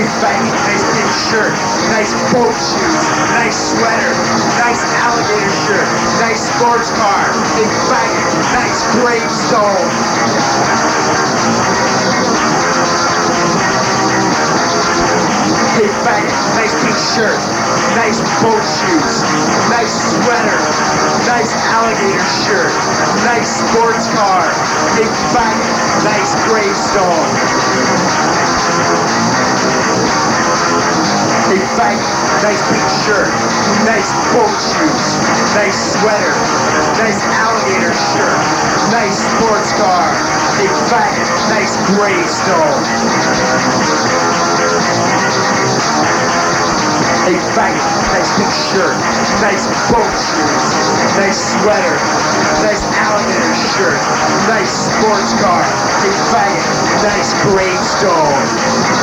faggot, nice big shirt, nice boat shoes, nice sweater, nice alligator shirt, nice sports car, big faggot, nice gravestone. Big faggot, nice pink shirt, nice boat shoes, nice sweater, nice alligator shirt, nice sports car, big faggot, nice gravestone. Faggot, nice pink shirt, nice boat shoes, nice sweater, nice alligator shirt, nice sports car, big faggot, nice gravestone. A faggot, nice pink shirt, nice boat shoes, nice sweater, nice alligator shirt, nice sports car, a faggot, nice gravestone.